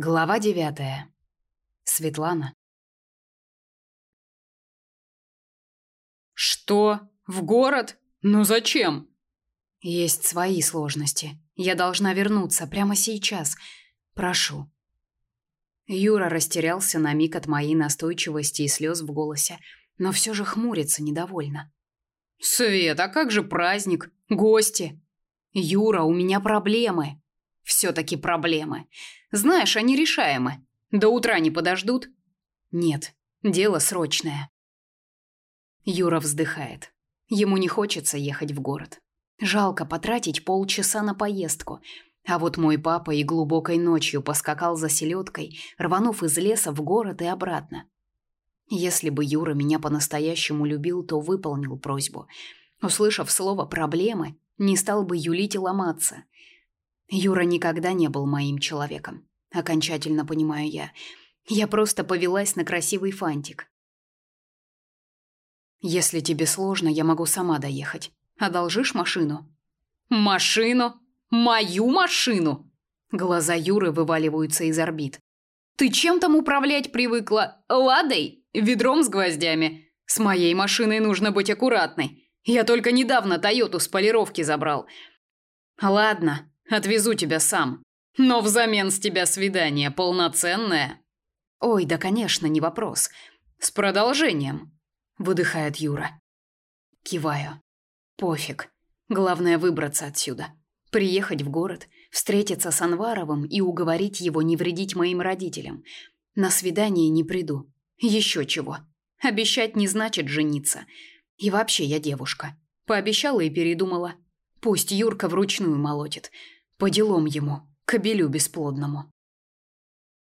Глава девятая. Светлана. Что? В город? Ну зачем? Есть свои сложности. Я должна вернуться прямо сейчас. Прошу. Юра растерялся на миг от моей настойчивости и слез в голосе, но все же хмурится недовольно. Свет, а как же праздник? Гости? Юра, у меня проблемы. Все таки проблемы. Знаешь, они решаемы. До утра не подождут? Нет, дело срочное. Юра вздыхает. Ему не хочется ехать в город. Жалко потратить полчаса на поездку. А вот мой папа и глубокой ночью поскакал за селедкой, рванув из леса в город и обратно. Если бы Юра меня по-настоящему любил, то выполнил просьбу. Услышав слово «проблемы», не стал бы юлить и ломаться. Юра никогда не был моим человеком. Окончательно понимаю я. Я просто повелась на красивый фантик. Если тебе сложно, я могу сама доехать. Одолжишь машину? Машину? Мою машину? Глаза Юры вываливаются из орбит. Ты чем там управлять привыкла? Ладой? Ведром с гвоздями? С моей машиной нужно быть аккуратной. Я только недавно Тойоту с полировки забрал. Ладно, отвезу тебя сам. Но взамен с тебя свидание полноценное. Ой, да, конечно, не вопрос. С продолжением, выдыхает Юра. Киваю. Пофиг. Главное выбраться отсюда. Приехать в город, встретиться с Анваровым и уговорить его не вредить моим родителям. На свидание не приду. Еще чего. Обещать не значит жениться. И вообще я девушка. Пообещала и передумала. Пусть Юрка вручную молотит. По делам ему, кобелю бесплодному.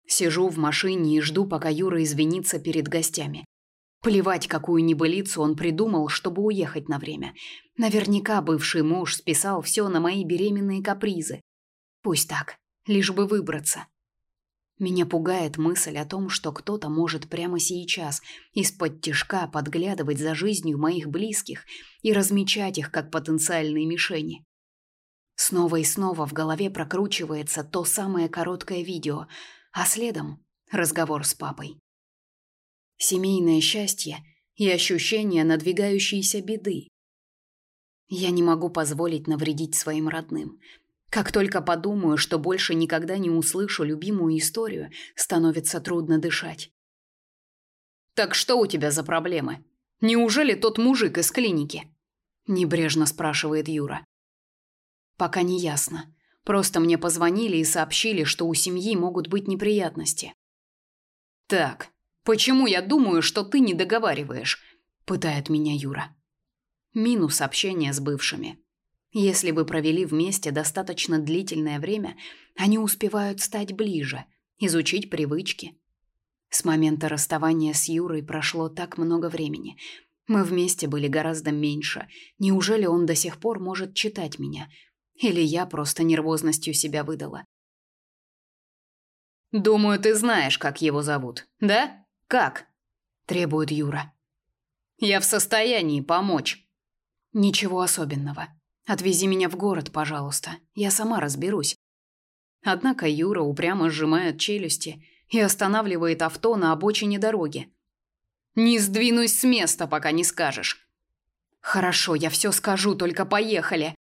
Сижу в машине и жду, пока Юра извинится перед гостями. Плевать, какую небылицу он придумал, чтобы уехать на время. Наверняка бывший муж списал все на мои беременные капризы. Пусть так, лишь бы выбраться. Меня пугает мысль о том, что кто-то может прямо сейчас из-под тишка подглядывать за жизнью моих близких и размечать их как потенциальные мишени. Снова и снова в голове прокручивается то самое короткое видео, а следом разговор с папой. Семейное счастье и ощущение надвигающейся беды. Я не могу позволить навредить своим родным – как только подумаю, что больше никогда не услышу любимую историю, становится трудно дышать. Так что у тебя за проблемы? Неужели тот мужик из клиники? небрежно спрашивает Юра. Пока не ясно. Просто мне позвонили и сообщили, что у семьи могут быть неприятности. Так, почему я думаю, что ты не договариваешь? пытает меня Юра. Минус общения с бывшими. Если вы провели вместе достаточно длительное время, они успевают стать ближе, изучить привычки. С момента расставания с Юрой прошло так много времени. Мы вместе были гораздо меньше. Неужели он до сих пор может читать меня? Или я просто нервозностью себя выдала? Думаю, ты знаешь, как его зовут. Да? Как? требует Юра. Я в состоянии помочь. Ничего особенного. Отвези меня в город, пожалуйста. Я сама разберусь. Однако Юра упрямо сжимает челюсти и останавливает авто на обочине дороги. Не сдвинусь с места, пока не скажешь. Хорошо, я все скажу, только поехали.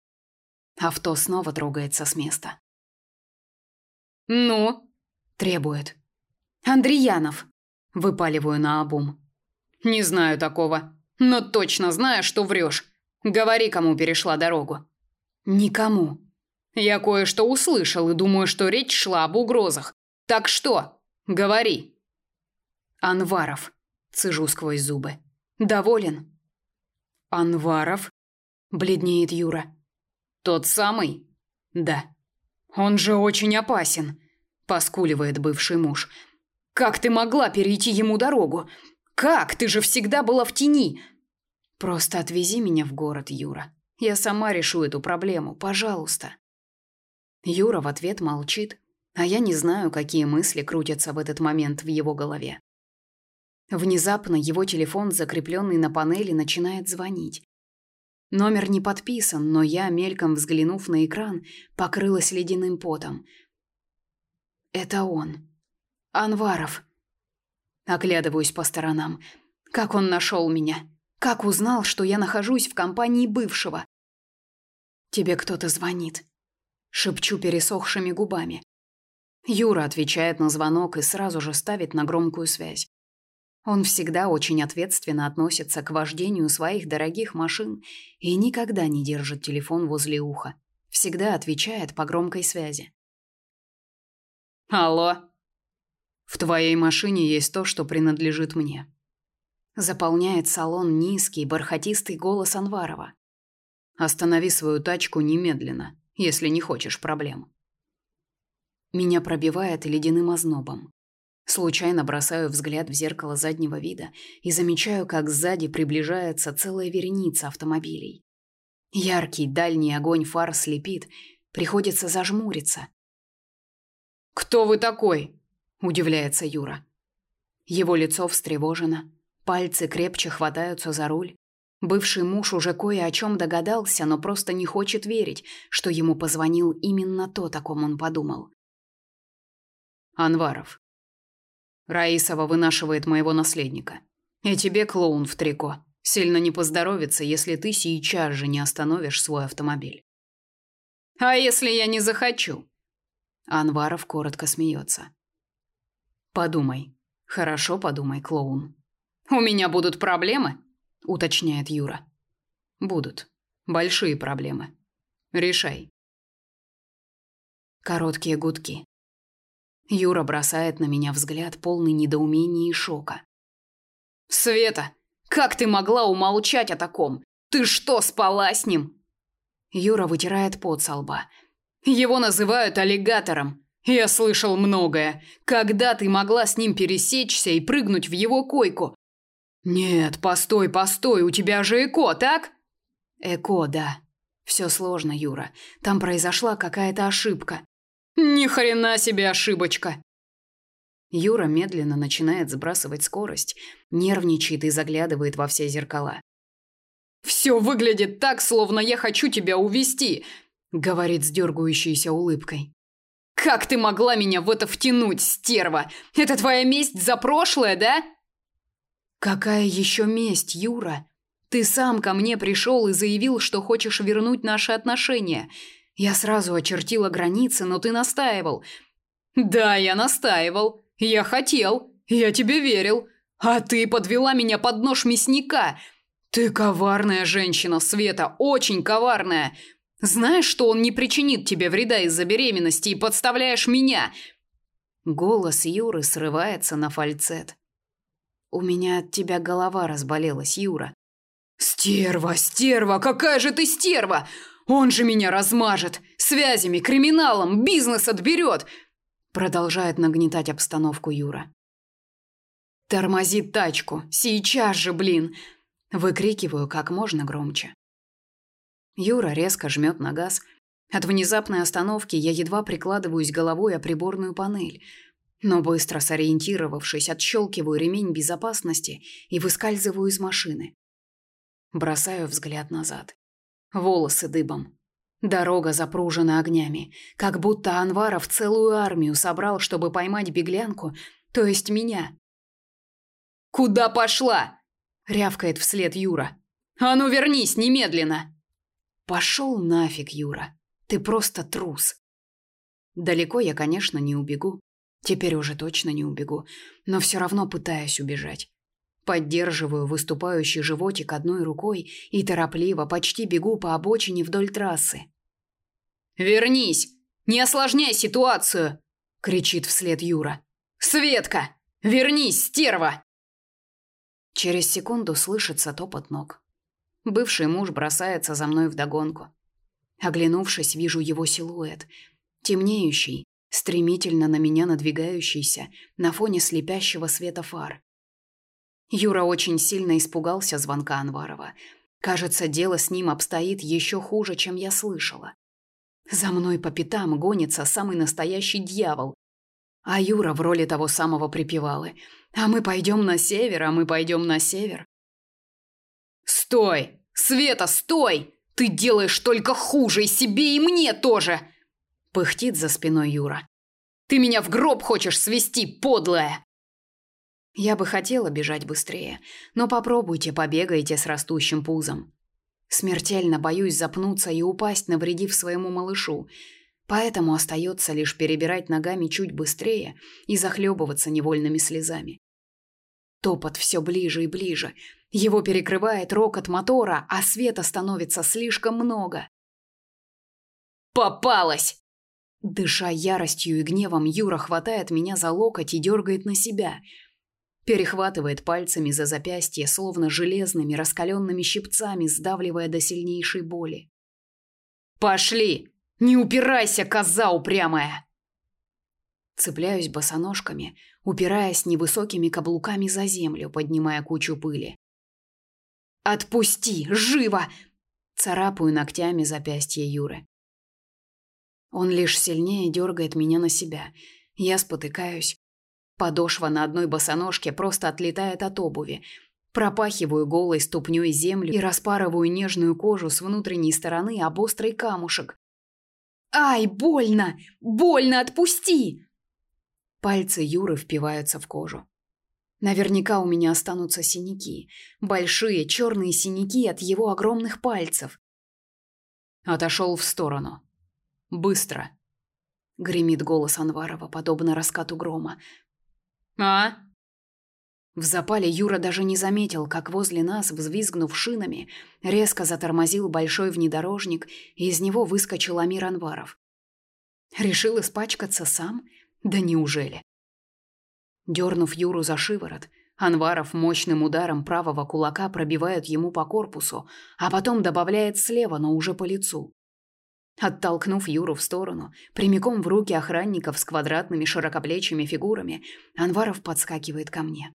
Авто снова трогается с места. Ну, требует. Андреянов, выпаливаю на обум. Не знаю такого, но точно знаю, что врешь. Говори, кому перешла дорогу. Никому. Я кое-что услышал и думаю, что речь шла об угрозах. Так что? Говори. Анваров. Цежу сквозь зубы. Доволен? Анваров? Бледнеет Юра. Тот самый? Да. Он же очень опасен, поскуливает бывший муж. Как ты могла перейти ему дорогу? Как? Ты же всегда была в тени. Просто отвези меня в город, Юра. Я сама решу эту проблему, пожалуйста. Юра в ответ молчит, а я не знаю, какие мысли крутятся в этот момент в его голове. Внезапно его телефон, закрепленный на панели, начинает звонить. Номер не подписан, но я, мельком взглянув на экран, покрылась ледяным потом. Это он. Анваров. Оглядываюсь по сторонам. Как он нашел меня? Как узнал, что я нахожусь в компании бывшего? Тебе кто-то звонит. Шепчу пересохшими губами. Юра отвечает на звонок и сразу же ставит на громкую связь. Он всегда очень ответственно относится к вождению своих дорогих машин и никогда не держит телефон возле уха. Всегда отвечает по громкой связи. Алло. В твоей машине есть то, что принадлежит мне. Заполняет салон низкий, бархатистый голос Анварова. Останови свою тачку немедленно, если не хочешь проблем. Меня пробивает ледяным ознобом. Случайно бросаю взгляд в зеркало заднего вида и замечаю, как сзади приближается целая вереница автомобилей. Яркий дальний огонь фар слепит, приходится зажмуриться, «Кто вы такой?» – удивляется Юра. Его лицо встревожено, пальцы крепче хватаются за руль. Бывший муж уже кое о чем догадался, но просто не хочет верить, что ему позвонил именно то, о ком он подумал. Анваров. Раисова вынашивает моего наследника. И тебе, клоун в трико, сильно не поздоровится, если ты сейчас же не остановишь свой автомобиль. А если я не захочу? Анваров коротко смеется. Подумай. Хорошо подумай, клоун. У меня будут проблемы? уточняет Юра. Будут. Большие проблемы. Решай. Короткие гудки. Юра бросает на меня взгляд полный недоумения и шока. Света, как ты могла умолчать о таком? Ты что, спала с ним? Юра вытирает пот со лба. Его называют аллигатором. Я слышал многое. Когда ты могла с ним пересечься и прыгнуть в его койку? Нет, постой, постой, у тебя же ЭКО, так? ЭКО, да. Все сложно, Юра. Там произошла какая-то ошибка. Ни хрена себе ошибочка. Юра медленно начинает сбрасывать скорость, нервничает и заглядывает во все зеркала. Все выглядит так, словно я хочу тебя увести говорит с дергающейся улыбкой. Как ты могла меня в это втянуть, стерва? Это твоя месть за прошлое, да? Какая еще месть, Юра? Ты сам ко мне пришел и заявил, что хочешь вернуть наши отношения. Я сразу очертила границы, но ты настаивал. Да, я настаивал. Я хотел. Я тебе верил. А ты подвела меня под нож мясника. Ты коварная женщина, Света, очень коварная. Знаешь, что он не причинит тебе вреда из-за беременности и подставляешь меня. Голос Юры срывается на фальцет. У меня от тебя голова разболелась, Юра. Стерва, стерва, какая же ты стерва! Он же меня размажет, связями, криминалом, бизнес отберет!» Продолжает нагнетать обстановку Юра. Тормози тачку, сейчас же, блин, выкрикиваю как можно громче. Юра резко жмет на газ. От внезапной остановки я едва прикладываюсь головой о приборную панель, но быстро сориентировавшись, отщелкиваю ремень безопасности и выскальзываю из машины. Бросаю взгляд назад. Волосы дыбом. Дорога запружена огнями, как будто Анваров целую армию собрал, чтобы поймать беглянку, то есть меня. «Куда пошла?» — рявкает вслед Юра. «А ну вернись немедленно!» Пошел нафиг, Юра. Ты просто трус. Далеко я, конечно, не убегу. Теперь уже точно не убегу, но все равно пытаюсь убежать. Поддерживаю выступающий животик одной рукой и торопливо почти бегу по обочине вдоль трассы. «Вернись! Не осложняй ситуацию!» — кричит вслед Юра. «Светка! Вернись, стерва!» Через секунду слышится топот ног. Бывший муж бросается за мной вдогонку. Оглянувшись, вижу его силуэт, темнеющий, стремительно на меня надвигающийся на фоне слепящего света фар. Юра очень сильно испугался звонка Анварова. Кажется, дело с ним обстоит еще хуже, чем я слышала. За мной по пятам гонится самый настоящий дьявол. А Юра в роли того самого припевалы. А мы пойдем на север, а мы пойдем на север. «Стой! Света, стой! Ты делаешь только хуже и себе, и мне тоже!» Пыхтит за спиной Юра. Ты меня в гроб хочешь свести, подлая!» Я бы хотела бежать быстрее, но попробуйте, побегайте с растущим пузом. Смертельно боюсь запнуться и упасть, навредив своему малышу, поэтому остается лишь перебирать ногами чуть быстрее и захлебываться невольными слезами. Топот все ближе и ближе. Его перекрывает рокот мотора, а света становится слишком много. «Попалась!» Дыша яростью и гневом, Юра хватает меня за локоть и дергает на себя. Перехватывает пальцами за запястье, словно железными раскаленными щипцами, сдавливая до сильнейшей боли. «Пошли! Не упирайся, коза упрямая!» Цепляюсь босоножками, упираясь невысокими каблуками за землю, поднимая кучу пыли. «Отпусти! Живо!» Царапаю ногтями запястье Юры. Он лишь сильнее дергает меня на себя. Я спотыкаюсь. Подошва на одной босоножке просто отлетает от обуви. Пропахиваю голой ступней землю и распарываю нежную кожу с внутренней стороны об острый камушек. «Ай, больно! Больно, отпусти!» Пальцы Юры впиваются в кожу. Наверняка у меня останутся синяки. Большие черные синяки от его огромных пальцев. Отошел в сторону. Быстро. Гремит голос Анварова, подобно раскату грома. А? В запале Юра даже не заметил, как возле нас, взвизгнув шинами, резко затормозил большой внедорожник, и из него выскочил Амир Анваров. Решил испачкаться сам? Да неужели? Дернув Юру за шиворот, Анваров мощным ударом правого кулака пробивает ему по корпусу, а потом добавляет слева, но уже по лицу. Оттолкнув Юру в сторону, прямиком в руки охранников с квадратными широкоплечими фигурами, Анваров подскакивает ко мне.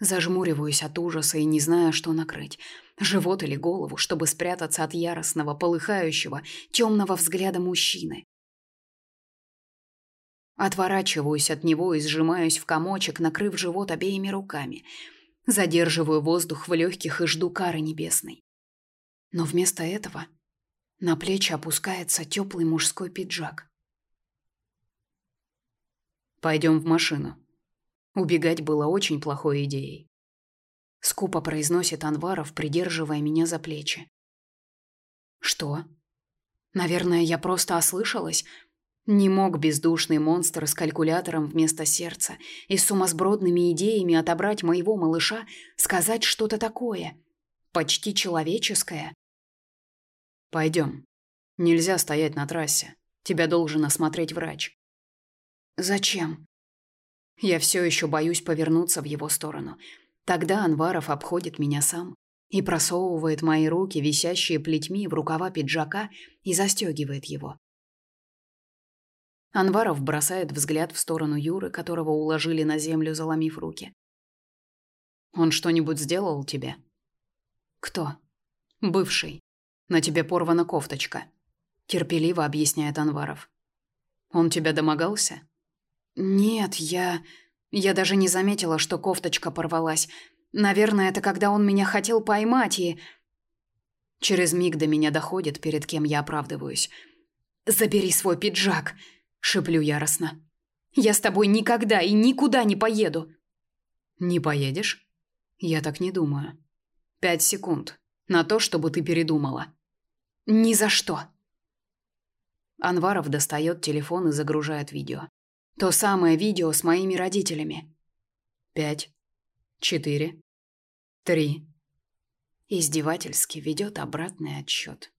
Зажмуриваюсь от ужаса и не знаю, что накрыть. Живот или голову, чтобы спрятаться от яростного, полыхающего, темного взгляда мужчины. Отворачиваюсь от него и сжимаюсь в комочек, накрыв живот обеими руками. Задерживаю воздух в легких и жду кары небесной. Но вместо этого на плечи опускается теплый мужской пиджак. «Пойдем в машину». Убегать было очень плохой идеей. Скупо произносит Анваров, придерживая меня за плечи. «Что? Наверное, я просто ослышалась?» Не мог бездушный монстр с калькулятором вместо сердца и с сумасбродными идеями отобрать моего малыша, сказать что-то такое, почти человеческое. Пойдем. Нельзя стоять на трассе. Тебя должен осмотреть врач. Зачем? Я все еще боюсь повернуться в его сторону. Тогда Анваров обходит меня сам и просовывает мои руки, висящие плетьми, в рукава пиджака и застегивает его. Анваров бросает взгляд в сторону Юры, которого уложили на землю, заломив руки. «Он что-нибудь сделал тебе?» «Кто?» «Бывший. На тебе порвана кофточка, терпеливо объясняет Анваров. Он тебя домогался? Нет, я я даже не заметила, что кофточка порвалась. Наверное, это когда он меня хотел поймать и Через миг до меня доходит, перед кем я оправдываюсь. Забери свой пиджак, шеплю яростно. Я с тобой никогда и никуда не поеду. Не поедешь? Я так не думаю. Пять секунд на то, чтобы ты передумала. Ни за что. Анваров достает телефон и загружает видео. То самое видео с моими родителями. Пять, четыре, три. Издевательски ведет обратный отсчет.